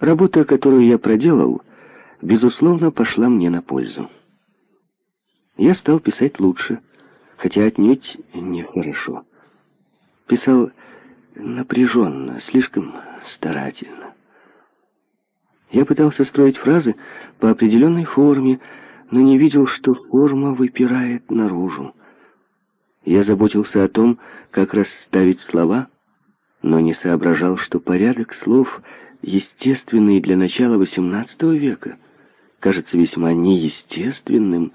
Работа, которую я проделал, безусловно, пошла мне на пользу. Я стал писать лучше, хотя отнюдь нехорошо. Писал напряженно, слишком старательно. Я пытался строить фразы по определенной форме, но не видел, что форма выпирает наружу. Я заботился о том, как расставить слова, но не соображал, что порядок слов, естественный для начала XVIII века, кажется весьма неестественным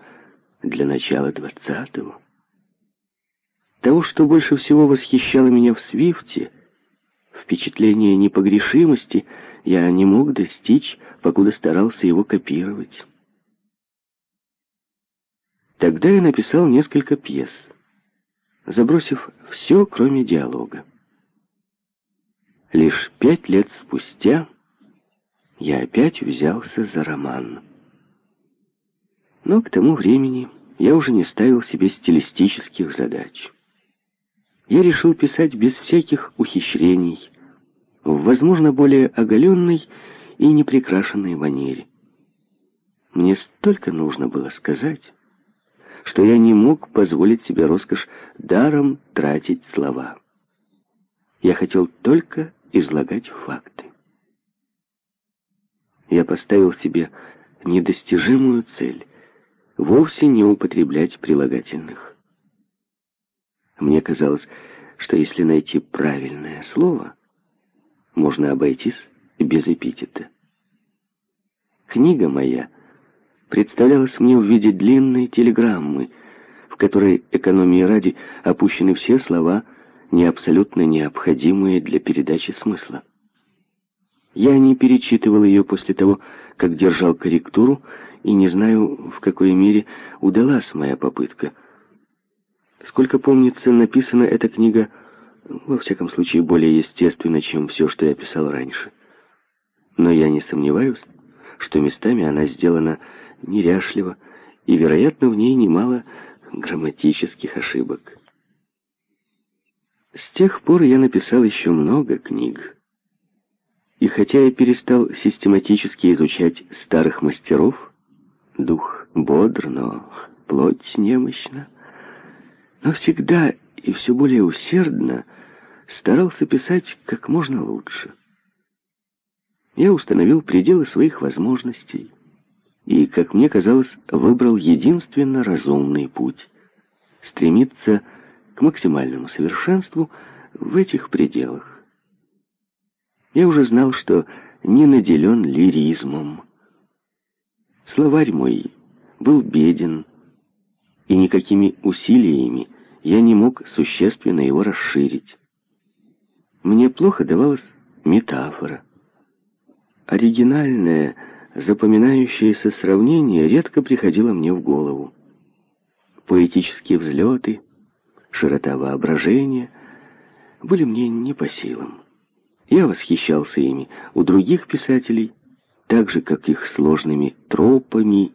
для начала XX. Того, что больше всего восхищало меня в Свифте, впечатление непогрешимости, я не мог достичь, покуда старался его копировать. Тогда я написал несколько пьес, забросив все, кроме диалога. Лишь пять лет спустя я опять взялся за роман. Но к тому времени я уже не ставил себе стилистических задач. Я решил писать без всяких ухищрений, в, возможно, более оголенной и неприкрашенной манере. Мне столько нужно было сказать, что я не мог позволить себе роскошь даром тратить слова. Я хотел только излагать факты. Я поставил себе недостижимую цель — вовсе не употреблять прилагательных. Мне казалось, что если найти правильное слово, можно обойтись без эпитета. Книга моя представлялась мне в виде длинной телеграммы, в которой экономии ради опущены все слова, не абсолютно необходимые для передачи смысла. Я не перечитывал ее после того, как держал корректуру, и не знаю, в какой мере удалась моя попытка. Сколько помнится, написана эта книга, во всяком случае, более естественно, чем все, что я писал раньше. Но я не сомневаюсь, что местами она сделана неряшливо, и, вероятно, в ней немало грамматических ошибок. С тех пор я написал еще много книг. И хотя я перестал систематически изучать старых мастеров, дух бодр, но плоть немощна, но всегда и все более усердно старался писать как можно лучше. Я установил пределы своих возможностей, и, как мне казалось, выбрал единственно разумный путь — стремиться к максимальному совершенству в этих пределах. Я уже знал, что не наделен лиризмом. Словарь мой был беден, и никакими усилиями я не мог существенно его расширить. Мне плохо давалась метафора. Оригинальная запоминающееся сравнение редко приходило мне в голову. Поэтические взлеты, широта воображения были мне не по силам. Я восхищался ими у других писателей, так же, как их сложными тропами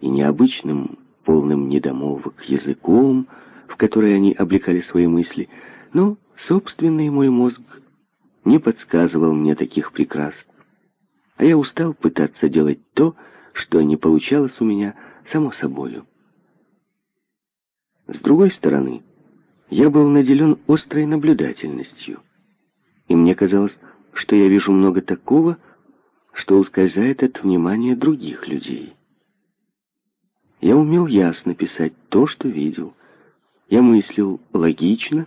и необычным, полным недомолвок языком, в который они облекали свои мысли, но собственный мой мозг не подсказывал мне таких прекрасных а я устал пытаться делать то, что не получалось у меня само собою. С другой стороны, я был наделен острой наблюдательностью, и мне казалось, что я вижу много такого, что ускользает от внимания других людей. Я умел ясно писать то, что видел. Я мыслил логично,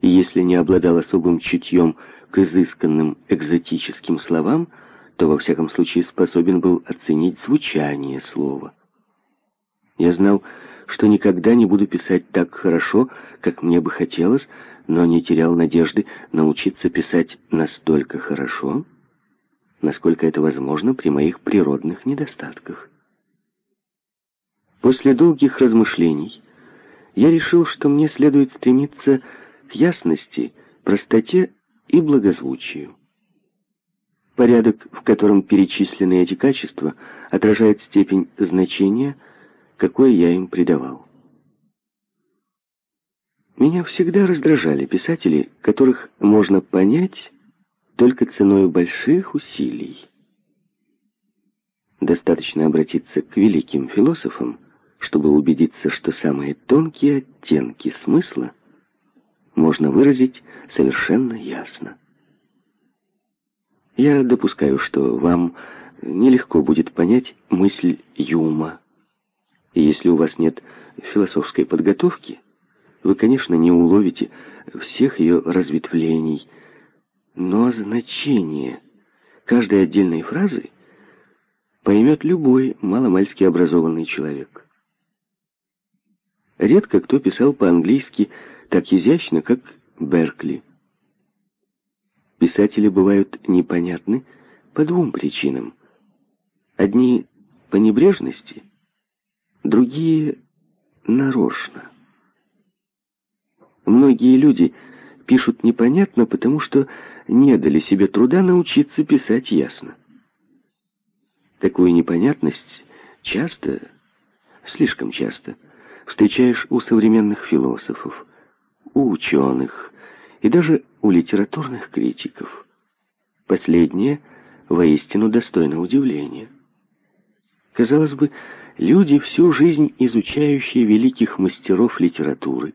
и если не обладал особым чутьем к изысканным экзотическим словам, то во всяком случае способен был оценить звучание слова. Я знал, что никогда не буду писать так хорошо, как мне бы хотелось, но не терял надежды научиться писать настолько хорошо, насколько это возможно при моих природных недостатках. После долгих размышлений я решил, что мне следует стремиться к ясности, простоте и благозвучию. Порядок, в котором перечислены эти качества, отражает степень значения, какое я им придавал. Меня всегда раздражали писатели, которых можно понять только ценой больших усилий. Достаточно обратиться к великим философам, чтобы убедиться, что самые тонкие оттенки смысла можно выразить совершенно ясно. Я допускаю, что вам нелегко будет понять мысль Юма. И если у вас нет философской подготовки, вы, конечно, не уловите всех ее разветвлений, но значение каждой отдельной фразы поймет любой маломальски образованный человек. Редко кто писал по-английски так изящно, как Беркли. Писатели бывают непонятны по двум причинам. Одни по небрежности, другие нарочно. Многие люди пишут непонятно, потому что не дали себе труда научиться писать ясно. Такую непонятность часто, слишком часто, встречаешь у современных философов, у ученых и даже у литературных критиков. Последнее воистину достойно удивления. Казалось бы, люди, всю жизнь изучающие великих мастеров литературы,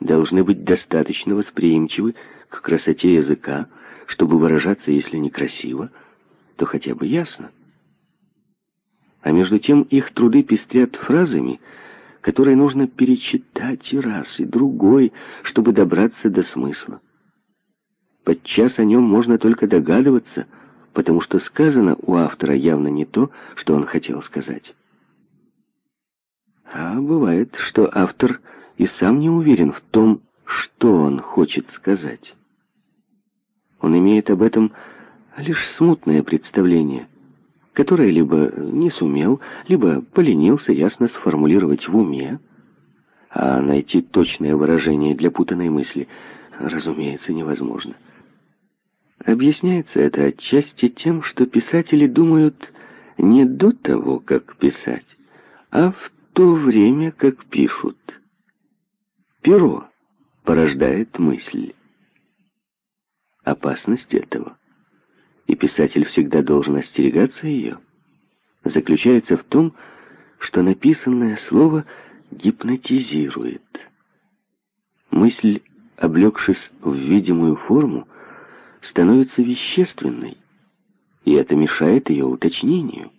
должны быть достаточно восприимчивы к красоте языка, чтобы выражаться, если не красиво, то хотя бы ясно. А между тем их труды пестрят фразами, которые нужно перечитать и раз, и другой, чтобы добраться до смысла. Подчас о нем можно только догадываться, потому что сказано у автора явно не то, что он хотел сказать. А бывает, что автор и сам не уверен в том, что он хочет сказать. Он имеет об этом лишь смутное представление, которое либо не сумел, либо поленился ясно сформулировать в уме, а найти точное выражение для путанной мысли, разумеется, невозможно. Объясняется это отчасти тем, что писатели думают не до того, как писать, а в то время, как пишут. Перо порождает мысль. Опасность этого, и писатель всегда должен остерегаться ее, заключается в том, что написанное слово гипнотизирует. Мысль, облегшись в видимую форму, становится вещественной, и это мешает ее уточнению.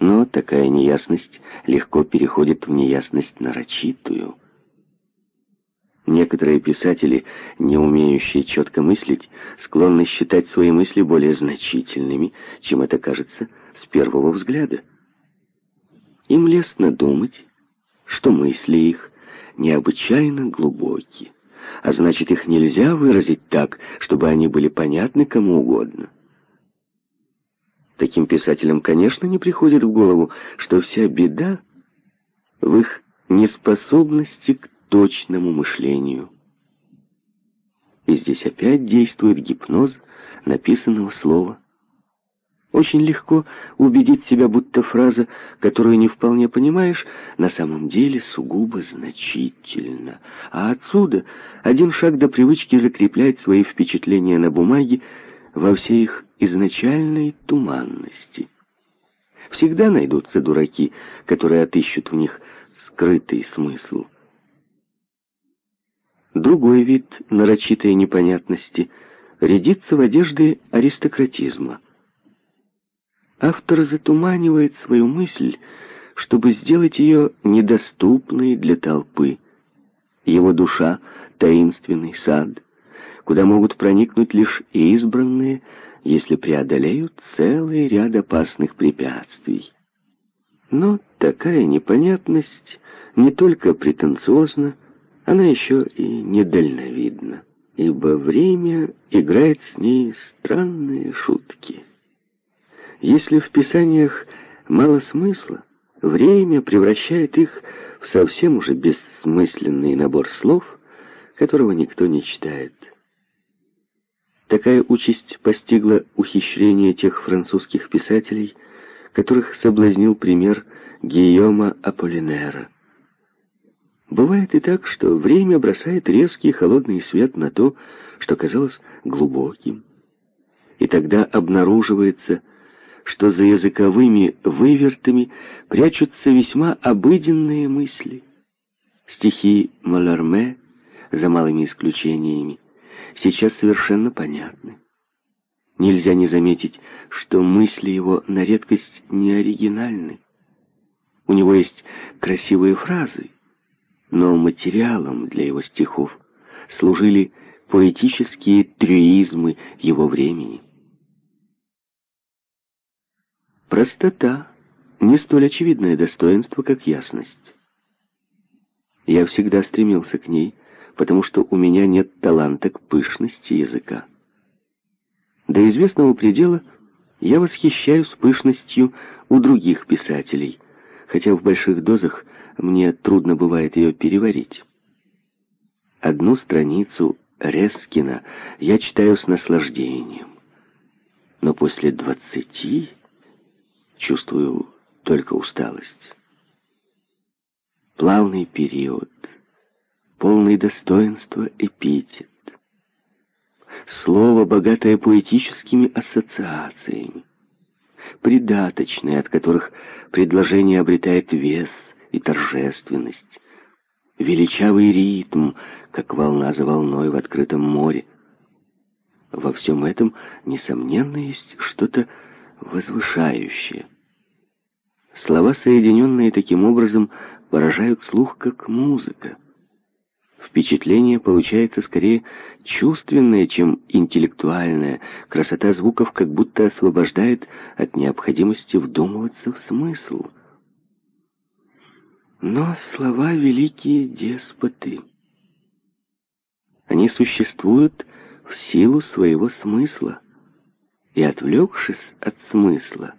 Но такая неясность легко переходит в неясность нарочитую – Некоторые писатели, не умеющие четко мыслить, склонны считать свои мысли более значительными, чем это кажется с первого взгляда. Им лестно думать, что мысли их необычайно глубокие, а значит, их нельзя выразить так, чтобы они были понятны кому угодно. Таким писателям, конечно, не приходит в голову, что вся беда в их неспособности к точному мышлению. И здесь опять действует гипноз написанного слова. Очень легко убедить себя, будто фраза, которую не вполне понимаешь, на самом деле сугубо значительна. А отсюда один шаг до привычки закреплять свои впечатления на бумаге во всей их изначальной туманности. Всегда найдутся дураки, которые отыщут в них скрытый смысл. Другой вид нарочитой непонятности рядится в одежде аристократизма. Автор затуманивает свою мысль, чтобы сделать ее недоступной для толпы. Его душа — таинственный сад, куда могут проникнуть лишь избранные, если преодолеют целый ряд опасных препятствий. Но такая непонятность не только претенциозна, она еще и недальновидна, ибо время играет с ней странные шутки. Если в писаниях мало смысла, время превращает их в совсем уже бессмысленный набор слов, которого никто не читает. Такая участь постигла ухищрение тех французских писателей, которых соблазнил пример Гийома Аполлинера. Бывает и так, что время бросает резкий холодный свет на то, что казалось глубоким. И тогда обнаруживается, что за языковыми вывертами прячутся весьма обыденные мысли. Стихи Маларме, за малыми исключениями, сейчас совершенно понятны. Нельзя не заметить, что мысли его на редкость не оригинальны. У него есть красивые фразы, но материалом для его стихов служили поэтические трюизмы его времени. Простота — не столь очевидное достоинство, как ясность. Я всегда стремился к ней, потому что у меня нет таланта к пышности языка. До известного предела я восхищаюсь пышностью у других писателей, хотя в больших дозах мне трудно бывает ее переварить. Одну страницу Рескина я читаю с наслаждением, но после двадцати чувствую только усталость. Плавный период, полный достоинства эпитет, слово, богатое поэтическими ассоциациями, придаточные, от которых предложение обретает вес и торжественность, величавый ритм, как волна за волной в открытом море. Во всем этом, несомненно, есть что-то возвышающее. Слова, соединенные таким образом, поражают слух, как музыка впечатление получается скорее чувственное, чем интеллектуальное. Красота звуков как будто освобождает от необходимости вдумываться в смысл. Но слова — великие деспоты. Они существуют в силу своего смысла. И отвлекшись от смысла,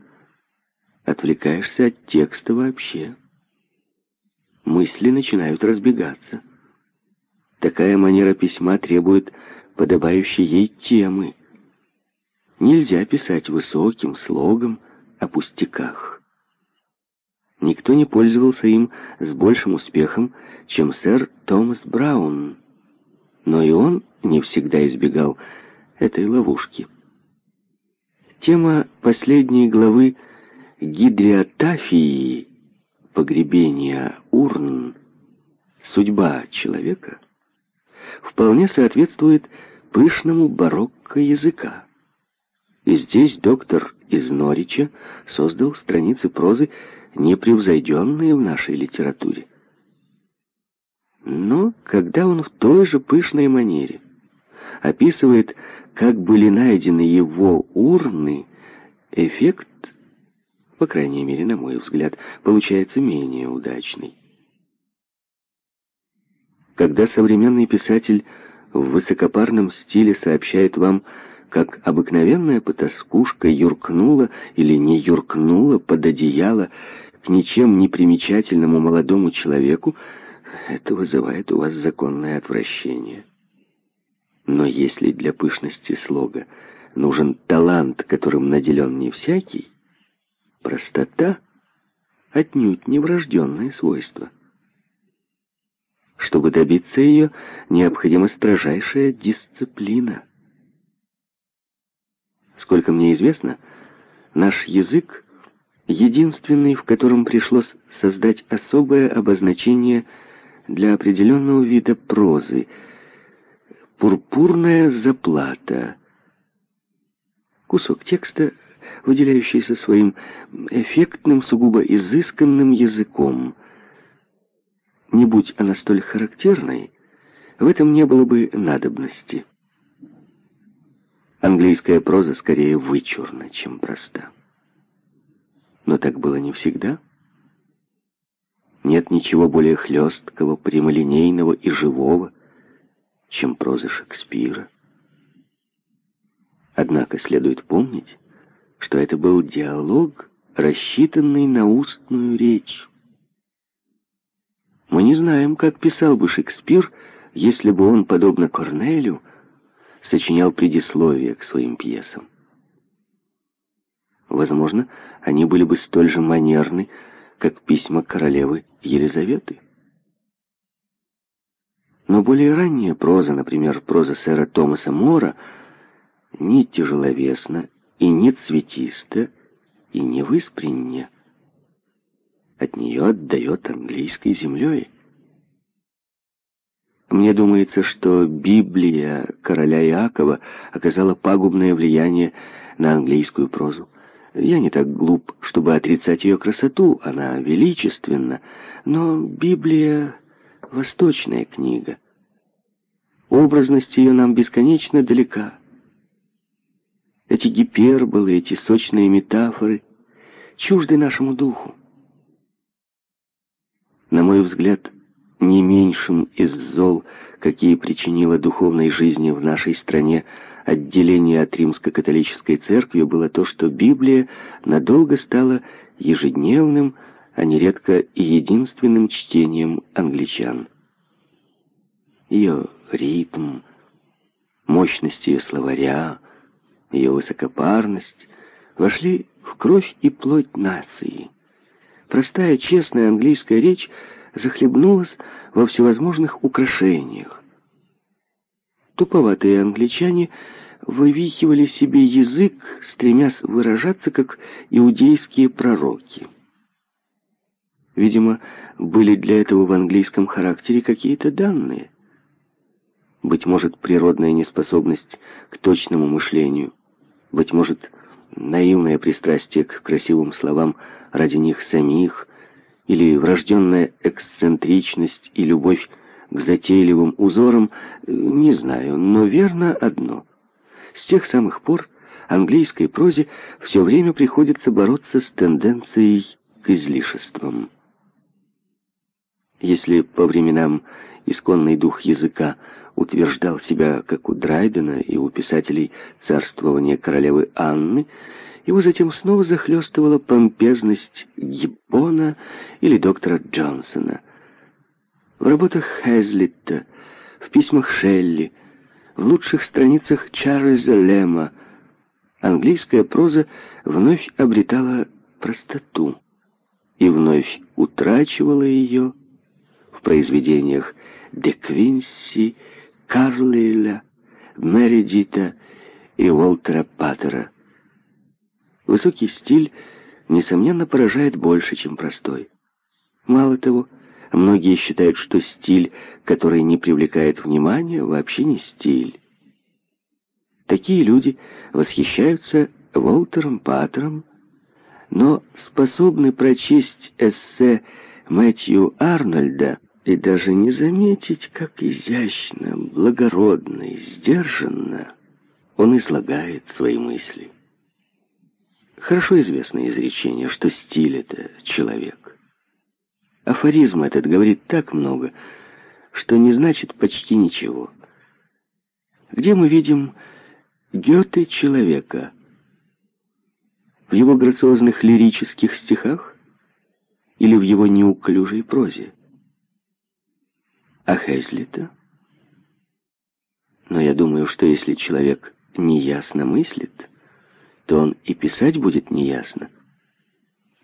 отвлекаешься от текста вообще. Мысли начинают разбегаться. Такая манера письма требует подобающей ей темы. Нельзя писать высоким слогом о пустяках. Никто не пользовался им с большим успехом, чем сэр Томас Браун, но и он не всегда избегал этой ловушки. Тема последней главы «Гидриотафии. Погребения урн. Судьба человека» вполне соответствует пышному барокко языка. И здесь доктор из Норича создал страницы прозы, непревзойденные в нашей литературе. Но когда он в той же пышной манере описывает, как были найдены его урны, эффект, по крайней мере, на мой взгляд, получается менее удачный. Когда современный писатель в высокопарном стиле сообщает вам, как обыкновенная потаскушка юркнула или не юркнула под одеяло к ничем не примечательному молодому человеку, это вызывает у вас законное отвращение. Но если для пышности слога нужен талант, которым наделен не всякий, простота отнюдь не врожденное свойство. Чтобы добиться ее, необходима строжайшая дисциплина. Сколько мне известно, наш язык единственный, в котором пришлось создать особое обозначение для определенного вида прозы — «пурпурная заплата». Кусок текста, выделяющийся своим эффектным, сугубо изысканным языком — не будь она столь характерной, в этом не было бы надобности. Английская проза скорее вычурна, чем проста. Но так было не всегда. Нет ничего более хлесткого, прямолинейного и живого, чем проза Шекспира. Однако следует помнить, что это был диалог, рассчитанный на устную речь. Мы не знаем, как писал бы Шекспир, если бы он, подобно Корнелю, сочинял предисловия к своим пьесам. Возможно, они были бы столь же манерны, как письма королевы Елизаветы. Но более ранняя проза, например, проза сэра Томаса Мора, не тяжеловесна и не цветиста, и не выспренне. От нее отдает английской землей. Мне думается, что Библия короля Иакова оказала пагубное влияние на английскую прозу. Я не так глуп, чтобы отрицать ее красоту, она величественна, но Библия — восточная книга. Образность ее нам бесконечно далека. Эти гиперболы, эти сочные метафоры чужды нашему духу. На мой взгляд, не меньшим из зол, какие причинило духовной жизни в нашей стране отделение от римско-католической церкви, было то, что Библия надолго стала ежедневным, а нередко и единственным чтением англичан. Ее ритм, мощность ее словаря, ее высокопарность вошли в кровь и плоть нации. Простая, честная английская речь захлебнулась во всевозможных украшениях. Туповатые англичане вывихивали себе язык, стремясь выражаться, как иудейские пророки. Видимо, были для этого в английском характере какие-то данные. Быть может, природная неспособность к точному мышлению, быть может, наивное пристрастие к красивым словам ради них самих, или врожденная эксцентричность и любовь к затейливым узорам, не знаю, но верно одно. С тех самых пор английской прозе все время приходится бороться с тенденцией к излишествам. Если по временам исконный дух языка утверждал себя, как у Драйдена и у писателей царствования королевы Анны, его затем снова захлестывала помпезность Гиббона или доктора Джонсона. В работах Хезлитта, в письмах Шелли, в лучших страницах Чарльза Лема английская проза вновь обретала простоту и вновь утрачивала ее в произведениях Де Квинси, Карлейля, Мередита и Уолтера Паттера. Высокий стиль, несомненно, поражает больше, чем простой. Мало того, многие считают, что стиль, который не привлекает внимания, вообще не стиль. Такие люди восхищаются Волтером Паттером, но способны прочесть эссе Мэтью Арнольда и даже не заметить, как изящно, благородно и сдержанно он излагает свои мысли. Хорошо известное изречение, что стиль — это человек. Афоризм этот говорит так много, что не значит почти ничего. Где мы видим Гёте человека? В его грациозных лирических стихах или в его неуклюжей прозе? А Хезлита? Но я думаю, что если человек неясно мыслит, то он и писать будет неясно.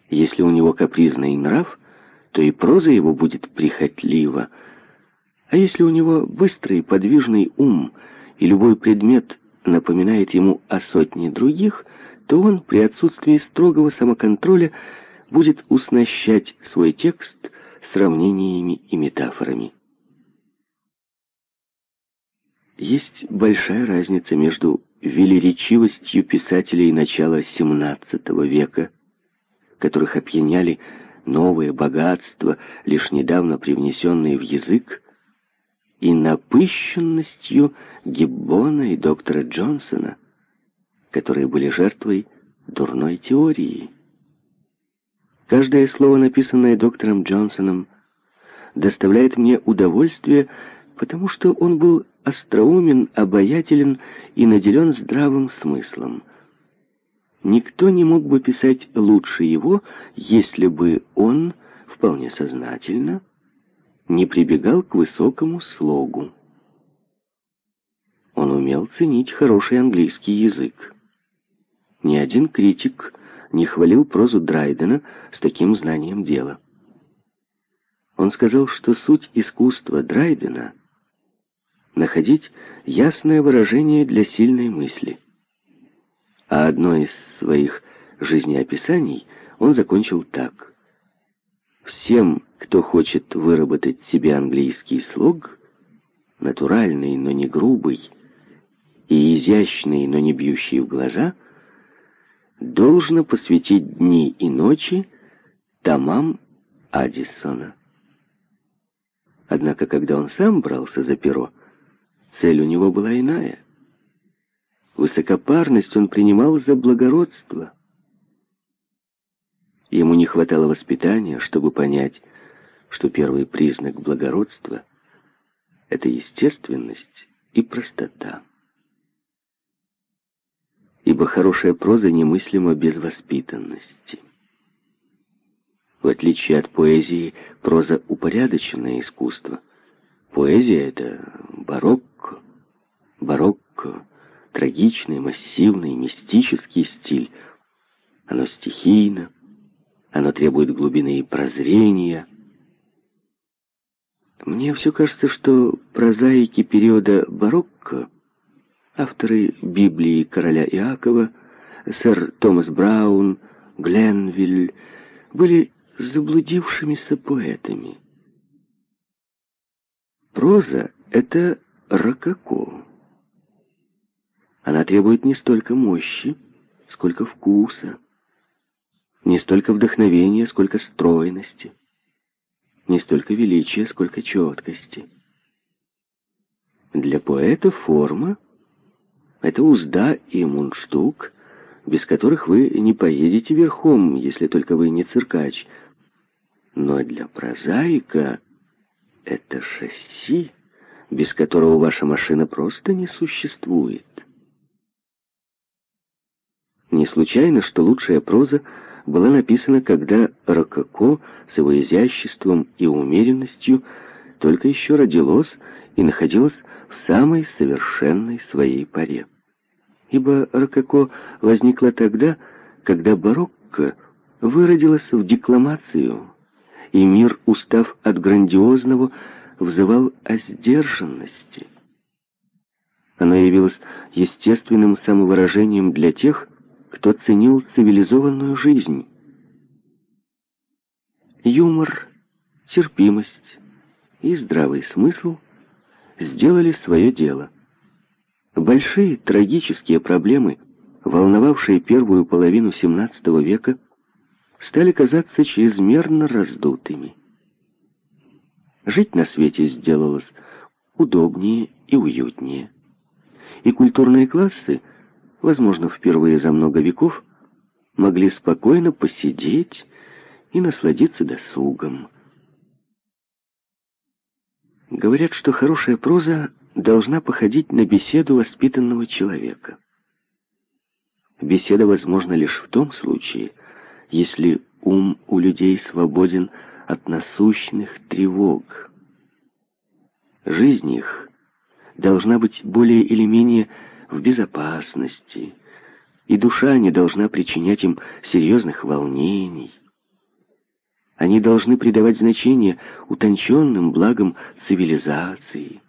Если у него капризный нрав, то и проза его будет прихотлива. А если у него быстрый подвижный ум, и любой предмет напоминает ему о сотне других, то он при отсутствии строгого самоконтроля будет уснащать свой текст сравнениями и метафорами. Есть большая разница между велеречивостью писателей начала XVII века, которых опьяняли новые богатства, лишь недавно привнесенные в язык, и напыщенностью Гиббона и доктора Джонсона, которые были жертвой дурной теории. Каждое слово, написанное доктором Джонсоном, доставляет мне удовольствие, потому что он был остроумен, обаятелен и наделен здравым смыслом. Никто не мог бы писать лучше его, если бы он, вполне сознательно, не прибегал к высокому слогу. Он умел ценить хороший английский язык. Ни один критик не хвалил прозу Драйдена с таким знанием дела. Он сказал, что суть искусства Драйдена — находить ясное выражение для сильной мысли. А одно из своих жизнеописаний он закончил так. «Всем, кто хочет выработать себе английский слог, натуральный, но не грубый, и изящный, но не бьющий в глаза, должно посвятить дни и ночи томам Аддисона. Однако, когда он сам брался за перо, цель у него была иная. Высокопарность он принимал за благородство. Ему не хватало воспитания, чтобы понять, что первый признак благородства — это естественность и простота. Ибо хорошая проза немыслима без воспитанности. В отличие от поэзии, проза — упорядоченное искусство. Поэзия — это барокко. Барокко — трагичный, массивный, мистический стиль. Оно стихийно, оно требует глубины и прозрения. Мне все кажется, что прозаики периода барокко, авторы Библии короля Иакова, сэр Томас Браун, Гленвиль, были заблудившимися поэтами. Проза — это рококо. Она требует не столько мощи, сколько вкуса, не столько вдохновения, сколько стройности, не столько величия, сколько четкости. Для поэта форма — это узда и мундштук, без которых вы не поедете верхом, если только вы не циркач — но для прозаика это шасси, без которого ваша машина просто не существует. Не случайно, что лучшая проза была написана, когда Рококо с его изяществом и умеренностью только еще родилось и находилось в самой совершенной своей паре. Ибо Рококо возникла тогда, когда барокко выродилось в декламацию, и мир, устав от грандиозного, взывал о сдержанности. Оно явилось естественным самовыражением для тех, кто ценил цивилизованную жизнь. Юмор, терпимость и здравый смысл сделали свое дело. Большие трагические проблемы, волновавшие первую половину XVII века, стали казаться чрезмерно раздутыми. Жить на свете сделалось удобнее и уютнее. И культурные классы, возможно, впервые за много веков, могли спокойно посидеть и насладиться досугом. Говорят, что хорошая проза должна походить на беседу воспитанного человека. Беседа возможна лишь в том случае, если ум у людей свободен от насущных тревог. Жизнь их должна быть более или менее в безопасности, и душа не должна причинять им серьезных волнений. Они должны придавать значение утонченным благам цивилизации.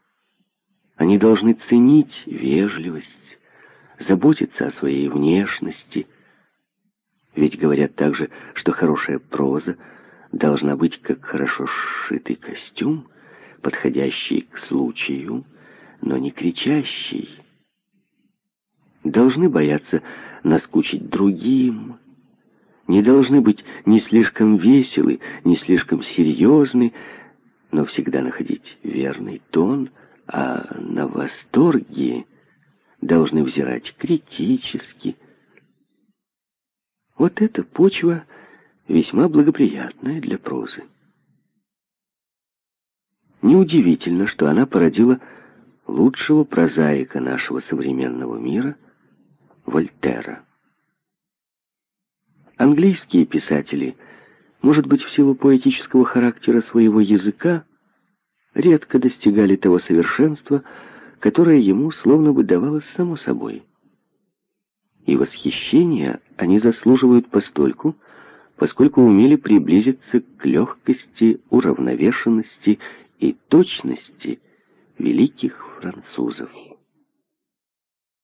Они должны ценить вежливость, заботиться о своей внешности – ведь говорят также, что хорошая проза должна быть как хорошо сшитый костюм, подходящий к случаю, но не кричащий. Должны бояться наскучить другим, не должны быть ни слишком веселы, ни слишком серьезны, но всегда находить верный тон, а на восторге должны взирать критически, вот эта почва весьма благоприятная для прозы. Неудивительно, что она породила лучшего прозаика нашего современного мира, Вольтера. Английские писатели, может быть, в силу поэтического характера своего языка, редко достигали того совершенства, которое ему словно бы давалось само собой и восхищения они заслуживают постольку, поскольку умели приблизиться к легкости, уравновешенности и точности великих французов.